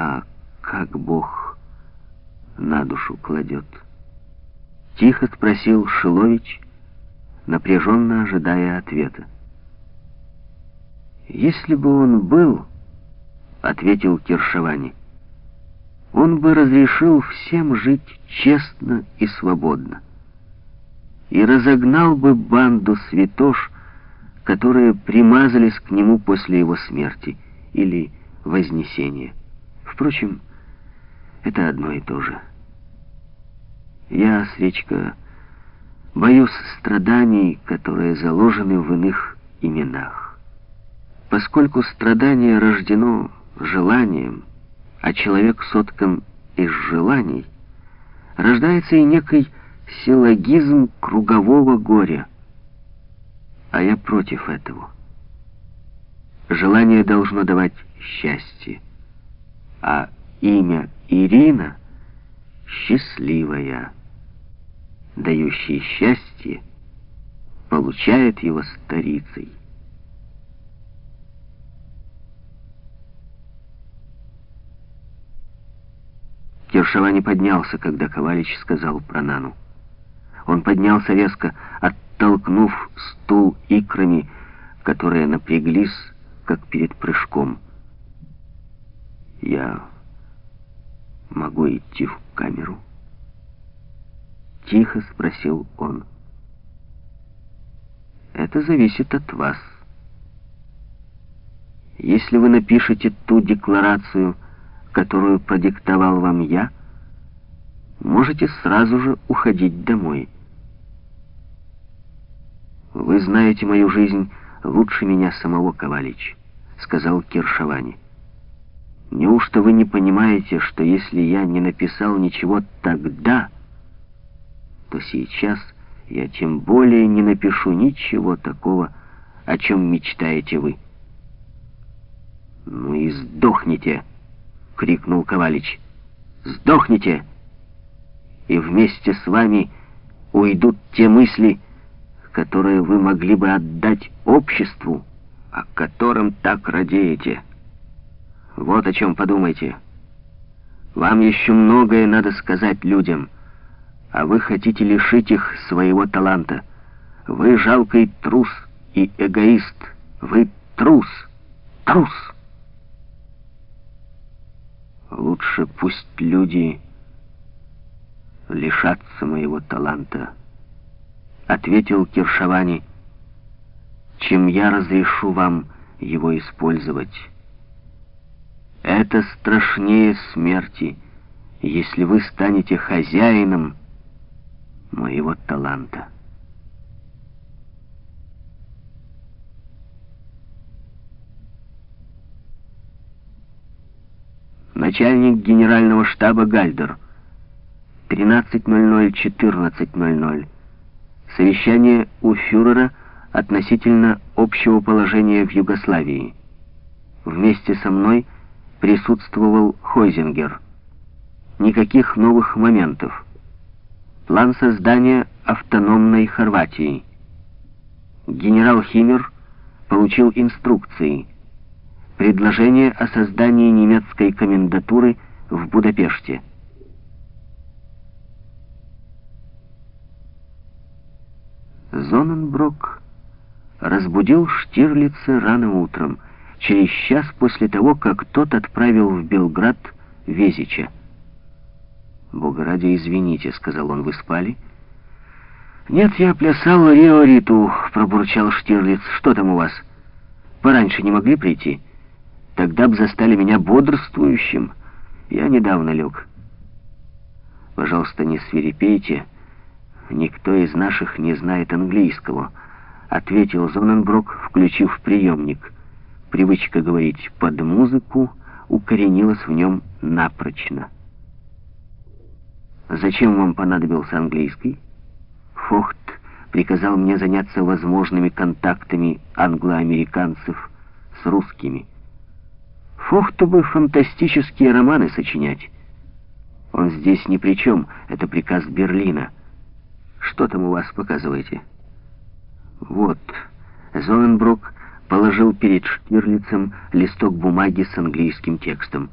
А как Бог на душу кладет? Тихо спросил Шилович, напряженно ожидая ответа. «Если бы он был, — ответил Киршавани, — он бы разрешил всем жить честно и свободно и разогнал бы банду святош, которые примазались к нему после его смерти или вознесения. Впрочем, это одно и то же. Я, свечка, боюсь страданий, которые заложены в иных именах. Поскольку страдание рождено желанием, а человек соткан из желаний, рождается и некий силлогизм кругового горя. А я против этого. Желание должно давать счастье, а имя Ирина счастливая, дающая счастье, получает его старицей. Киршава не поднялся, когда Ковалич сказал про Нану. Он поднялся резко, оттолкнув стул икрами, которые напряглись, как перед прыжком. «Я могу идти в камеру?» Тихо спросил он. «Это зависит от вас. Если вы напишете ту декларацию, которую продиктовал вам я, можете сразу же уходить домой». «Вы знаете мою жизнь лучше меня самого, Ковалич», — сказал Киршавани. «Неужто вы не понимаете, что если я не написал ничего тогда, то сейчас я тем более не напишу ничего такого, о чем мечтаете вы?» «Ну и сдохните!» — крикнул Ковалич. «Сдохните! И вместе с вами уйдут те мысли, которые вы могли бы отдать обществу, о котором так радеете. Вот о чем подумайте. Вам еще многое надо сказать людям, а вы хотите лишить их своего таланта. Вы жалкий трус и эгоист. Вы трус. Трус. Лучше пусть люди лишатся моего таланта, ответил Киршавани, чем я разрешу вам его использовать. Это страшнее смерти, если вы станете хозяином моего таланта. Начальник генерального штаба Гальдер. 13.00-14.00. Совещание у фюрера относительно общего положения в Югославии. Вместе со мной присутствовал Хойзингер. Никаких новых моментов. План создания автономной Хорватии. Генерал Химмер получил инструкции. Предложение о создании немецкой комендатуры в Будапеште. Зоненброк разбудил Штирлица рано утром, через час после того, как тот отправил в Белград Везича. «Бога ради, извините», — сказал он, — «вы спали?» «Нет, я плясал Рио-Риту», — пробурчал Штирлиц. «Что там у вас? Пораньше не могли прийти? Тогда б застали меня бодрствующим. Я недавно лег». «Пожалуйста, не свирепейте», — «Никто из наших не знает английского», — ответил Зоненброк, включив приемник. Привычка говорить под музыку укоренилась в нем напрочно. «Зачем вам понадобился английский?» Фохт приказал мне заняться возможными контактами англоамериканцев с русскими. Фохту бы фантастические романы сочинять. Он здесь ни при чем, это приказ Берлина. Что там у вас показываете? Вот. Зоненбрук положил перед Штирлицем листок бумаги с английским текстом.